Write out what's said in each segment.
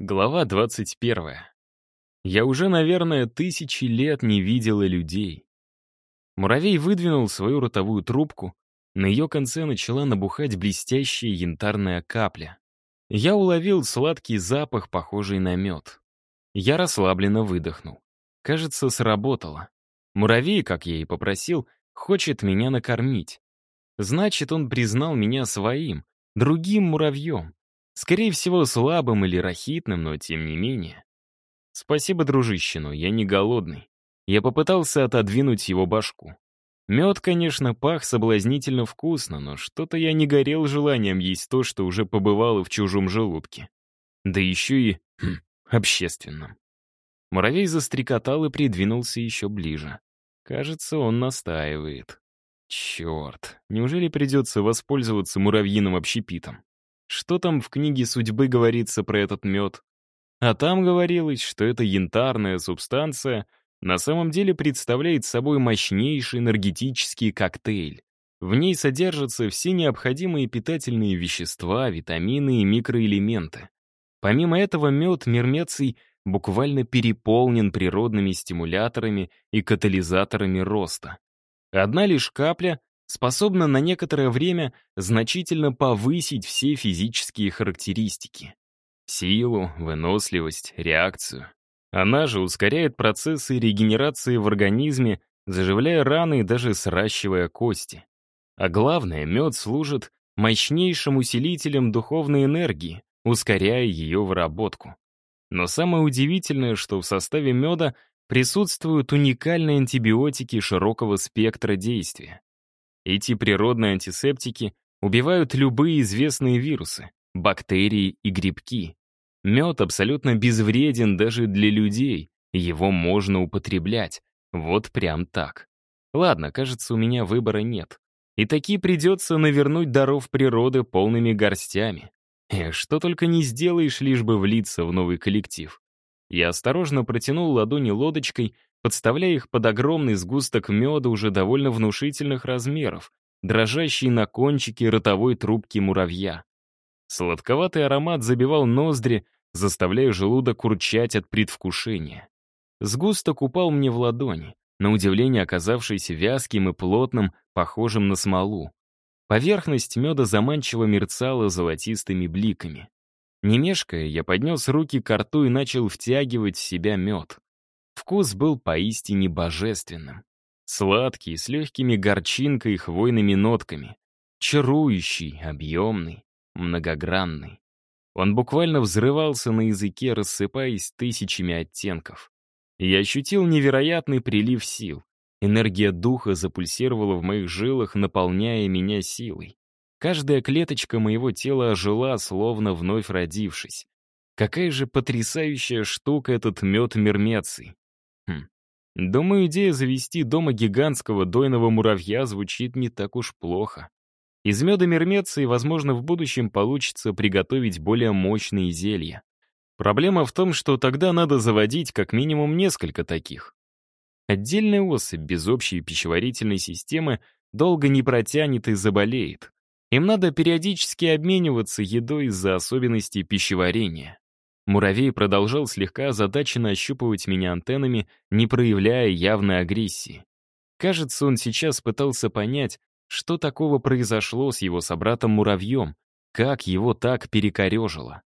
Глава 21. Я уже, наверное, тысячи лет не видела людей. Муравей выдвинул свою ротовую трубку, на ее конце начала набухать блестящая янтарная капля. Я уловил сладкий запах, похожий на мед. Я расслабленно выдохнул. Кажется, сработало. Муравей, как я и попросил, хочет меня накормить. Значит, он признал меня своим, другим муравьем. Скорее всего, слабым или рахитным, но тем не менее. Спасибо, дружище, но я не голодный. Я попытался отодвинуть его башку. Мед, конечно, пах соблазнительно вкусно, но что-то я не горел желанием есть то, что уже побывало в чужом желудке. Да еще и хм, общественном. Муравей застрекотал и придвинулся еще ближе. Кажется, он настаивает. Черт, неужели придется воспользоваться муравьиным общепитом? Что там в книге судьбы говорится про этот мед? А там говорилось, что эта янтарная субстанция на самом деле представляет собой мощнейший энергетический коктейль. В ней содержатся все необходимые питательные вещества, витамины и микроэлементы. Помимо этого, мед Мермеций буквально переполнен природными стимуляторами и катализаторами роста. Одна лишь капля способна на некоторое время значительно повысить все физические характеристики. Силу, выносливость, реакцию. Она же ускоряет процессы регенерации в организме, заживляя раны и даже сращивая кости. А главное, мед служит мощнейшим усилителем духовной энергии, ускоряя ее выработку. Но самое удивительное, что в составе меда присутствуют уникальные антибиотики широкого спектра действия. Эти природные антисептики убивают любые известные вирусы, бактерии и грибки. Мед абсолютно безвреден даже для людей, его можно употреблять. Вот прям так. Ладно, кажется, у меня выбора нет. И таки придется навернуть даров природы полными горстями. Эх, что только не сделаешь, лишь бы влиться в новый коллектив. Я осторожно протянул ладони лодочкой подставляя их под огромный сгусток меда уже довольно внушительных размеров, дрожащий на кончике ротовой трубки муравья. Сладковатый аромат забивал ноздри, заставляя желудок урчать от предвкушения. Сгусток упал мне в ладони, на удивление оказавшийся вязким и плотным, похожим на смолу. Поверхность меда заманчиво мерцала золотистыми бликами. Не мешкая, я поднес руки к рту и начал втягивать в себя мед. Вкус был поистине божественным. Сладкий, с легкими горчинкой и хвойными нотками. Чарующий, объемный, многогранный. Он буквально взрывался на языке, рассыпаясь тысячами оттенков. Я ощутил невероятный прилив сил. Энергия духа запульсировала в моих жилах, наполняя меня силой. Каждая клеточка моего тела ожила, словно вновь родившись. Какая же потрясающая штука этот мед мермеций. Хм. Думаю, идея завести дома гигантского дойного муравья звучит не так уж плохо. Из меда мермеции, возможно, в будущем получится приготовить более мощные зелья. Проблема в том, что тогда надо заводить как минимум несколько таких. Отдельная особь без общей пищеварительной системы долго не протянет и заболеет. Им надо периодически обмениваться едой из-за особенностей пищеварения. Муравей продолжал слегка озадаченно ощупывать меня антеннами, не проявляя явной агрессии. Кажется, он сейчас пытался понять, что такого произошло с его собратом-муравьем, как его так перекорежило.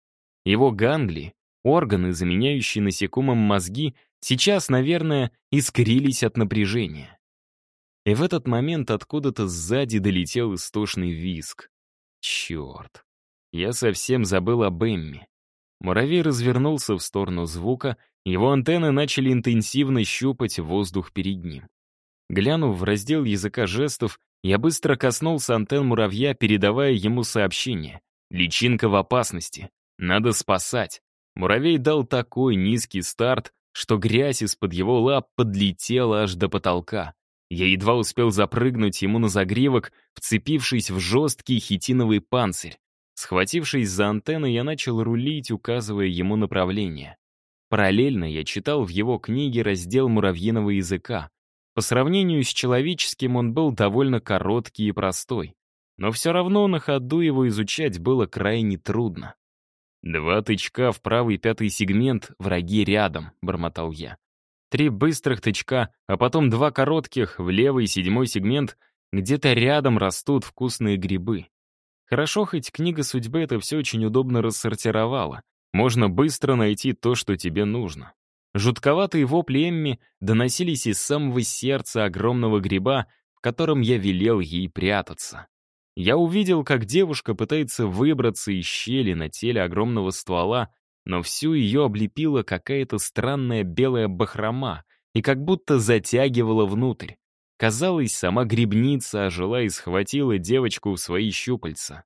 Его гангли, органы, заменяющие насекомым мозги, сейчас, наверное, искрились от напряжения. И в этот момент откуда-то сзади долетел истошный визг. Черт. Я совсем забыл об Эмми. Муравей развернулся в сторону звука, его антенны начали интенсивно щупать воздух перед ним. Глянув в раздел языка жестов, я быстро коснулся антенн муравья, передавая ему сообщение. «Личинка в опасности. Надо спасать». Муравей дал такой низкий старт, что грязь из-под его лап подлетела аж до потолка. Я едва успел запрыгнуть ему на загривок, вцепившись в жесткий хитиновый панцирь. Схватившись за антенны, я начал рулить, указывая ему направление. Параллельно я читал в его книге раздел муравьиного языка. По сравнению с человеческим он был довольно короткий и простой. Но все равно на ходу его изучать было крайне трудно. «Два тычка в правый пятый сегмент, враги рядом», — бормотал я. Три быстрых тычка, а потом два коротких в левый седьмой сегмент, где-то рядом растут вкусные грибы. Хорошо, хоть книга судьбы это все очень удобно рассортировала. Можно быстро найти то, что тебе нужно. Жутковатые вопли Эмми доносились из самого сердца огромного гриба, в котором я велел ей прятаться. Я увидел, как девушка пытается выбраться из щели на теле огромного ствола, но всю ее облепила какая-то странная белая бахрома и как будто затягивала внутрь. Казалось, сама грибница ожила и схватила девочку в свои щупальца.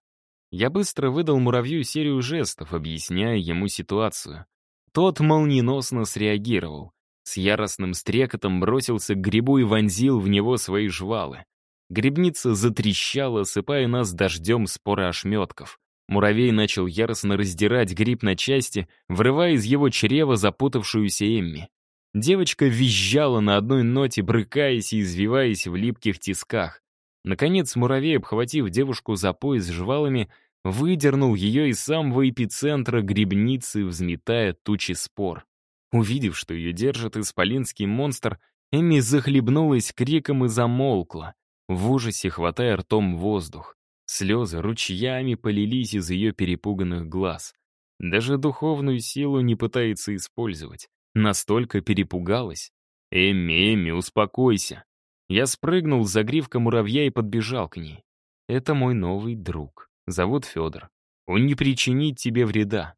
Я быстро выдал муравью серию жестов, объясняя ему ситуацию. Тот молниеносно среагировал. С яростным стрекотом бросился к грибу и вонзил в него свои жвалы. Грибница затрещала, осыпая нас дождем спора ошметков. Муравей начал яростно раздирать гриб на части, врывая из его чрева запутавшуюся Эмми. Девочка визжала на одной ноте, брыкаясь и извиваясь в липких тисках. Наконец муравей, обхватив девушку за пояс жвалами, выдернул ее из самого эпицентра грибницы, взметая тучи спор. Увидев, что ее держит исполинский монстр, Эми захлебнулась криком и замолкла в ужасе хватая ртом воздух. Слезы ручьями полились из ее перепуганных глаз. Даже духовную силу не пытается использовать. Настолько перепугалась. «Эмми, Эмми, успокойся!» Я спрыгнул за гривка муравья и подбежал к ней. «Это мой новый друг. Зовут Федор. Он не причинит тебе вреда.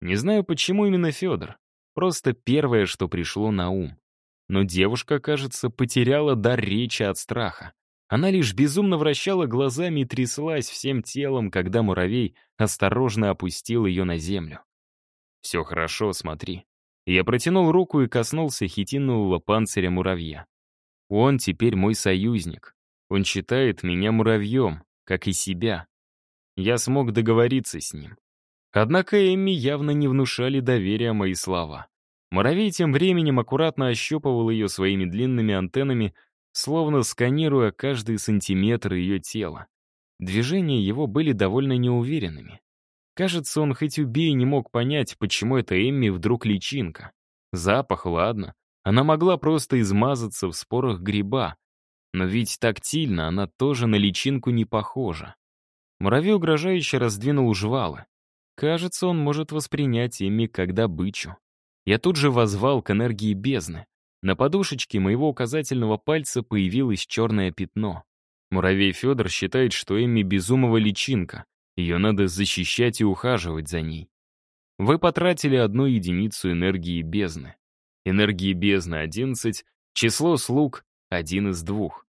Не знаю, почему именно Федор. Просто первое, что пришло на ум. Но девушка, кажется, потеряла дар речи от страха. Она лишь безумно вращала глазами и тряслась всем телом, когда муравей осторожно опустил ее на землю. «Все хорошо, смотри». Я протянул руку и коснулся хитинового панциря муравья. Он теперь мой союзник. Он считает меня муравьем, как и себя. Я смог договориться с ним. Однако Эмми явно не внушали доверия мои слова. Муравей тем временем аккуратно ощупывал ее своими длинными антеннами, словно сканируя каждый сантиметр ее тела. Движения его были довольно неуверенными. Кажется, он хоть убей не мог понять, почему это Эмми вдруг личинка. Запах, ладно. Она могла просто измазаться в спорах гриба. Но ведь тактильно она тоже на личинку не похожа. Муравей угрожающе раздвинул жвалы. Кажется, он может воспринять Эмми как добычу. Я тут же возвал к энергии бездны. На подушечке моего указательного пальца появилось черное пятно. Муравей Федор считает, что Эмми безумова личинка. Ее надо защищать и ухаживать за ней. Вы потратили одну единицу энергии бездны. Энергии бездны 11, число слуг — один из двух.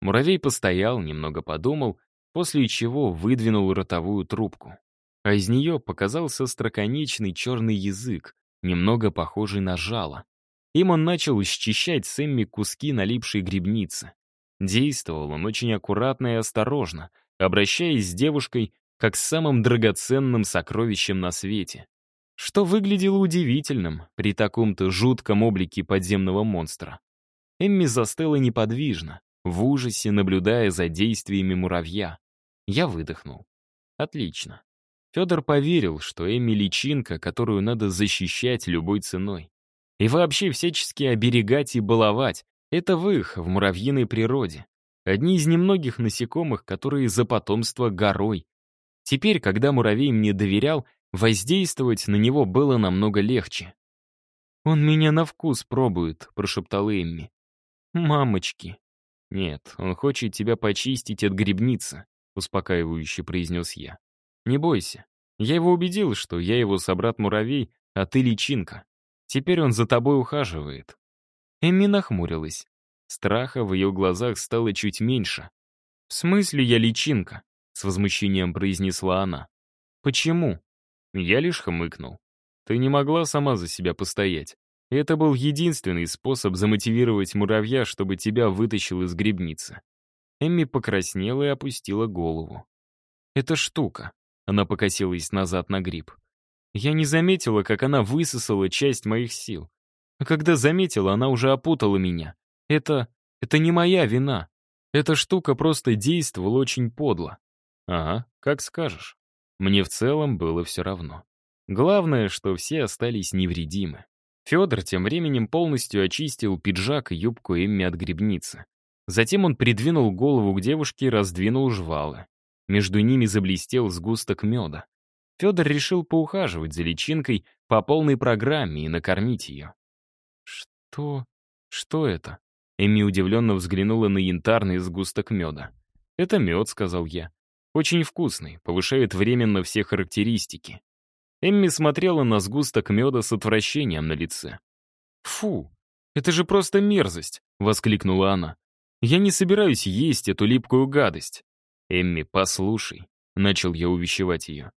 Муравей постоял, немного подумал, после чего выдвинул ротовую трубку. А из нее показался строконечный черный язык, немного похожий на жало. Им он начал счищать с Эмми куски налипшей грибницы. Действовал он очень аккуратно и осторожно, обращаясь с девушкой как с самым драгоценным сокровищем на свете. Что выглядело удивительным при таком-то жутком облике подземного монстра. Эмми застыла неподвижно, в ужасе наблюдая за действиями муравья. Я выдохнул. Отлично. Федор поверил, что Эмми личинка, которую надо защищать любой ценой. И вообще всячески оберегать и баловать — это в их, в муравьиной природе. Одни из немногих насекомых, которые за потомство горой. Теперь, когда муравей мне доверял, воздействовать на него было намного легче. «Он меня на вкус пробует», — прошептал Эмми. «Мамочки». «Нет, он хочет тебя почистить от грибницы», — успокаивающе произнес я. «Не бойся. Я его убедил, что я его собрат-муравей, а ты личинка. Теперь он за тобой ухаживает». Эмми нахмурилась. Страха в ее глазах стало чуть меньше. «В смысле я личинка?» — с возмущением произнесла она. «Почему?» Я лишь хмыкнул. «Ты не могла сама за себя постоять. это был единственный способ замотивировать муравья, чтобы тебя вытащил из грибницы». Эмми покраснела и опустила голову. «Это штука». Она покосилась назад на гриб. Я не заметила, как она высосала часть моих сил. А когда заметила, она уже опутала меня. Это... это не моя вина. Эта штука просто действовала очень подло. Ага, как скажешь. Мне в целом было все равно. Главное, что все остались невредимы. Федор тем временем полностью очистил пиджак и юбку Эмми от грибницы. Затем он придвинул голову к девушке и раздвинул жвалы. Между ними заблестел сгусток меда. Федор решил поухаживать за личинкой по полной программе и накормить ее. «Что? Что это?» Эми удивленно взглянула на янтарный сгусток меда. «Это мед», — сказал я. «Очень вкусный, повышает временно все характеристики». Эмми смотрела на сгусток меда с отвращением на лице. «Фу, это же просто мерзость!» — воскликнула она. «Я не собираюсь есть эту липкую гадость». «Эмми, послушай», — начал я увещевать ее.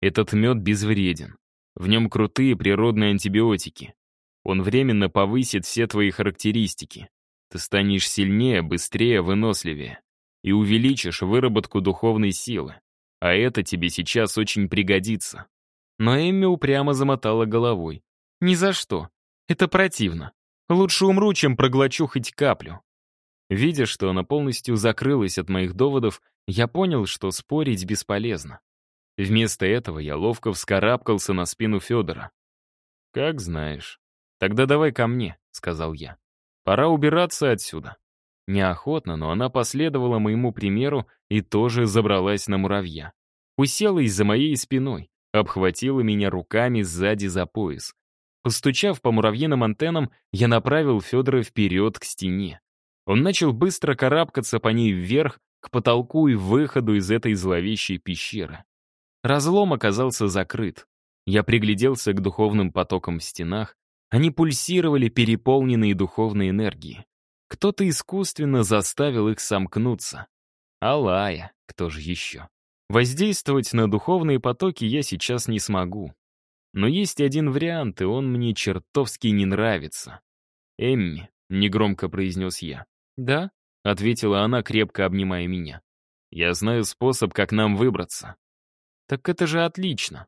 «Этот мед безвреден. В нем крутые природные антибиотики. Он временно повысит все твои характеристики. Ты станешь сильнее, быстрее, выносливее. И увеличишь выработку духовной силы. А это тебе сейчас очень пригодится. Но Эмми упрямо замотала головой. «Ни за что. Это противно. Лучше умру, чем проглочу хоть каплю». Видя, что она полностью закрылась от моих доводов, я понял, что спорить бесполезно. Вместо этого я ловко вскарабкался на спину Федора. «Как знаешь. Тогда давай ко мне», — сказал я. «Пора убираться отсюда». Неохотно, но она последовала моему примеру и тоже забралась на муравья. Уселась за моей спиной, обхватила меня руками сзади за пояс. Постучав по муравьиным антеннам, я направил Федора вперед к стене. Он начал быстро карабкаться по ней вверх, к потолку и выходу из этой зловещей пещеры. Разлом оказался закрыт. Я пригляделся к духовным потокам в стенах. Они пульсировали, переполненные духовной энергией. Кто-то искусственно заставил их сомкнуться. Алая, кто же еще? Воздействовать на духовные потоки я сейчас не смогу. Но есть один вариант, и он мне чертовски не нравится. «Эмми», — негромко произнес я. «Да?» — ответила она, крепко обнимая меня. «Я знаю способ, как нам выбраться». «Так это же отлично.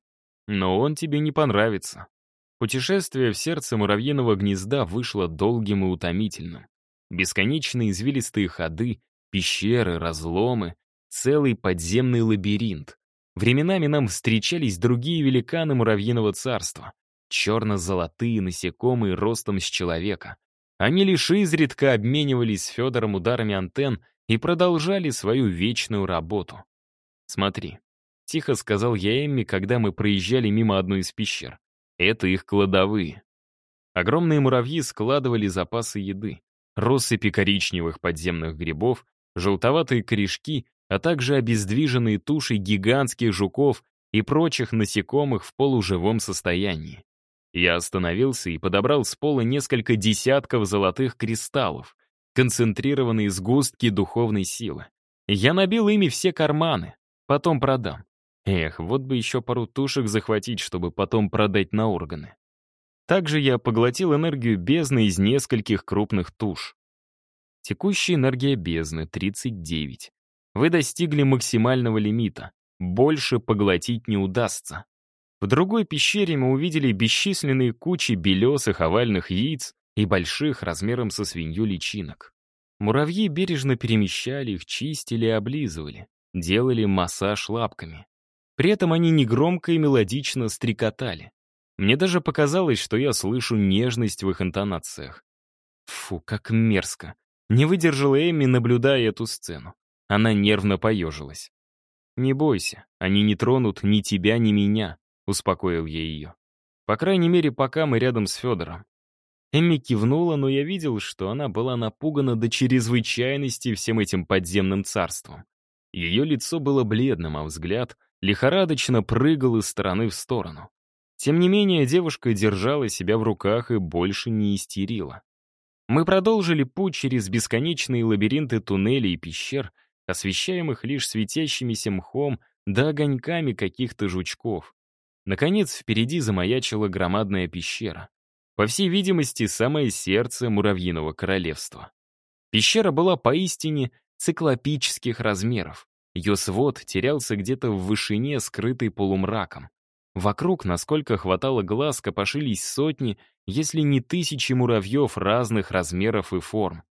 Но он тебе не понравится». Путешествие в сердце муравьиного гнезда вышло долгим и утомительным. Бесконечные извилистые ходы, пещеры, разломы, целый подземный лабиринт. Временами нам встречались другие великаны муравьиного царства. Черно-золотые насекомые ростом с человека. Они лишь изредка обменивались с Федором ударами антенн и продолжали свою вечную работу. «Смотри», — тихо сказал я Эмми, когда мы проезжали мимо одной из пещер. «Это их кладовые». Огромные муравьи складывали запасы еды. Россыпи коричневых подземных грибов, желтоватые корешки а также обездвиженные туши гигантских жуков и прочих насекомых в полуживом состоянии. Я остановился и подобрал с пола несколько десятков золотых кристаллов, концентрированные сгустки духовной силы. Я набил ими все карманы, потом продам. Эх, вот бы еще пару тушек захватить, чтобы потом продать на органы. Также я поглотил энергию бездны из нескольких крупных туш. Текущая энергия бездны — 39. Вы достигли максимального лимита. Больше поглотить не удастся. В другой пещере мы увидели бесчисленные кучи белесых овальных яиц и больших размером со свинью личинок. Муравьи бережно перемещали их, чистили и облизывали, делали массаж лапками. При этом они негромко и мелодично стрекотали. Мне даже показалось, что я слышу нежность в их интонациях. Фу, как мерзко. Не выдержала Эми, наблюдая эту сцену. Она нервно поежилась. «Не бойся, они не тронут ни тебя, ни меня», — успокоил я ее. «По крайней мере, пока мы рядом с Федором». Эмми кивнула, но я видел, что она была напугана до чрезвычайности всем этим подземным царством. Ее лицо было бледным, а взгляд лихорадочно прыгал из стороны в сторону. Тем не менее, девушка держала себя в руках и больше не истерила. Мы продолжили путь через бесконечные лабиринты туннелей и пещер, освещаемых лишь светящимися мхом да огоньками каких-то жучков. Наконец, впереди замаячила громадная пещера. По всей видимости, самое сердце муравьиного королевства. Пещера была поистине циклопических размеров. Ее свод терялся где-то в вышине, скрытый полумраком. Вокруг, насколько хватало глаз, копошились сотни, если не тысячи муравьев разных размеров и форм.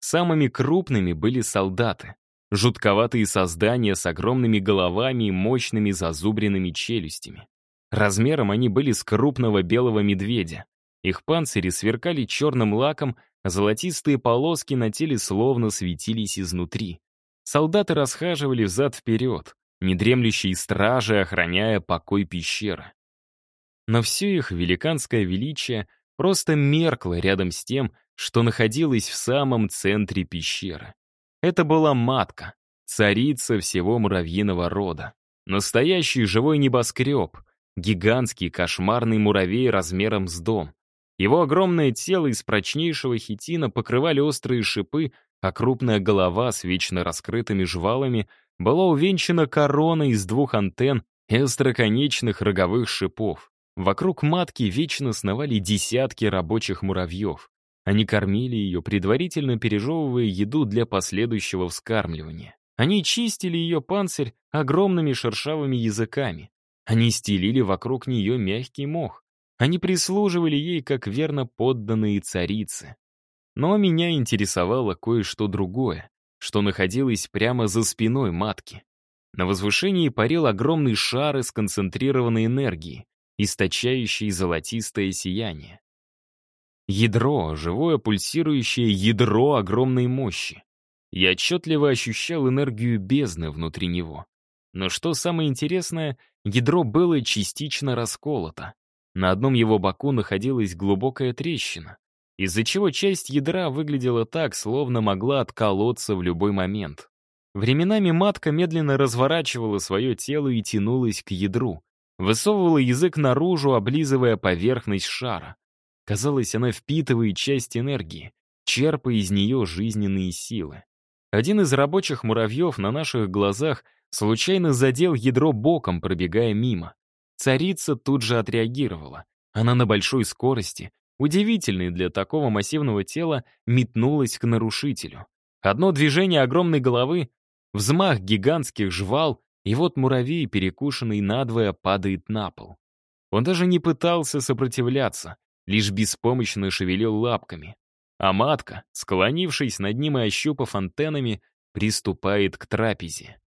Самыми крупными были солдаты. Жутковатые создания с огромными головами и мощными зазубренными челюстями. Размером они были с крупного белого медведя. Их панцири сверкали черным лаком, а золотистые полоски на теле словно светились изнутри. Солдаты расхаживали взад-вперед, недремлющие стражи, охраняя покой пещеры. Но все их великанское величие просто меркло рядом с тем, что находилось в самом центре пещеры. Это была матка, царица всего муравьиного рода. Настоящий живой небоскреб, гигантский кошмарный муравей размером с дом. Его огромное тело из прочнейшего хитина покрывали острые шипы, а крупная голова с вечно раскрытыми жвалами была увенчана короной из двух антенн и остроконечных роговых шипов. Вокруг матки вечно сновали десятки рабочих муравьев. Они кормили ее, предварительно пережевывая еду для последующего вскармливания. Они чистили ее панцирь огромными шершавыми языками. Они стелили вокруг нее мягкий мох. Они прислуживали ей, как верно подданные царицы. Но меня интересовало кое-что другое, что находилось прямо за спиной матки. На возвышении парил огромный шар из концентрированной энергии, источающий золотистое сияние. Ядро, живое пульсирующее ядро огромной мощи. Я отчетливо ощущал энергию бездны внутри него. Но что самое интересное, ядро было частично расколото. На одном его боку находилась глубокая трещина, из-за чего часть ядра выглядела так, словно могла отколоться в любой момент. Временами матка медленно разворачивала свое тело и тянулась к ядру, высовывала язык наружу, облизывая поверхность шара. Казалось, она впитывает часть энергии, черпая из нее жизненные силы. Один из рабочих муравьев на наших глазах случайно задел ядро боком, пробегая мимо. Царица тут же отреагировала. Она на большой скорости, удивительной для такого массивного тела, метнулась к нарушителю. Одно движение огромной головы, взмах гигантских жвал, и вот муравей, перекушенный надвое, падает на пол. Он даже не пытался сопротивляться, лишь беспомощно шевелил лапками. А матка, склонившись над ним и ощупав антеннами, приступает к трапезе.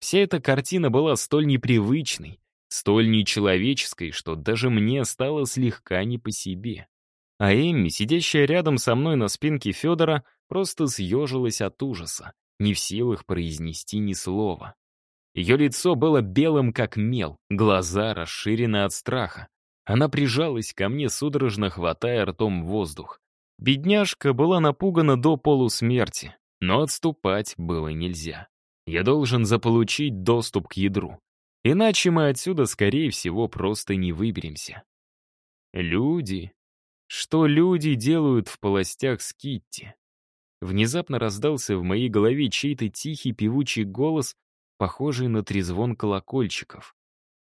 Вся эта картина была столь непривычной, столь нечеловеческой, что даже мне стало слегка не по себе. А Эмми, сидящая рядом со мной на спинке Федора, просто съежилась от ужаса, не в силах произнести ни слова. Ее лицо было белым, как мел, глаза расширены от страха. Она прижалась ко мне, судорожно хватая ртом воздух. Бедняжка была напугана до полусмерти, но отступать было нельзя. Я должен заполучить доступ к ядру. Иначе мы отсюда, скорее всего, просто не выберемся. Люди. Что люди делают в полостях с Китти? Внезапно раздался в моей голове чей-то тихий певучий голос, похожий на трезвон колокольчиков.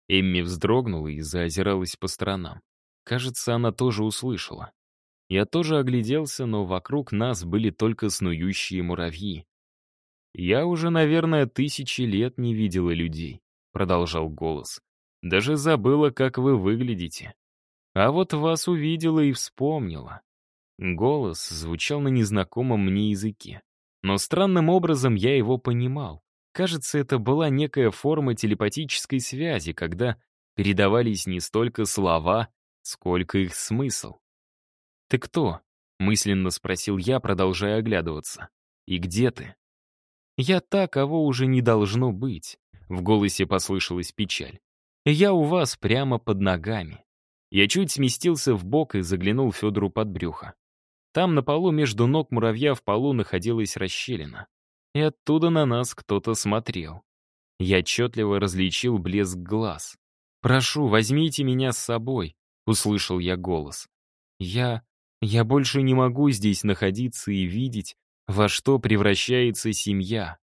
Эмми вздрогнула и заозиралась по сторонам. Кажется, она тоже услышала. Я тоже огляделся, но вокруг нас были только снующие муравьи. Я уже, наверное, тысячи лет не видела людей продолжал голос. «Даже забыла, как вы выглядите. А вот вас увидела и вспомнила». Голос звучал на незнакомом мне языке. Но странным образом я его понимал. Кажется, это была некая форма телепатической связи, когда передавались не столько слова, сколько их смысл. «Ты кто?» — мысленно спросил я, продолжая оглядываться. «И где ты?» «Я та, кого уже не должно быть. В голосе послышалась печаль. «Я у вас прямо под ногами». Я чуть сместился в бок и заглянул Федору под брюхо. Там на полу между ног муравья в полу находилась расщелина. И оттуда на нас кто-то смотрел. Я отчетливо различил блеск глаз. «Прошу, возьмите меня с собой», — услышал я голос. «Я... я больше не могу здесь находиться и видеть, во что превращается семья».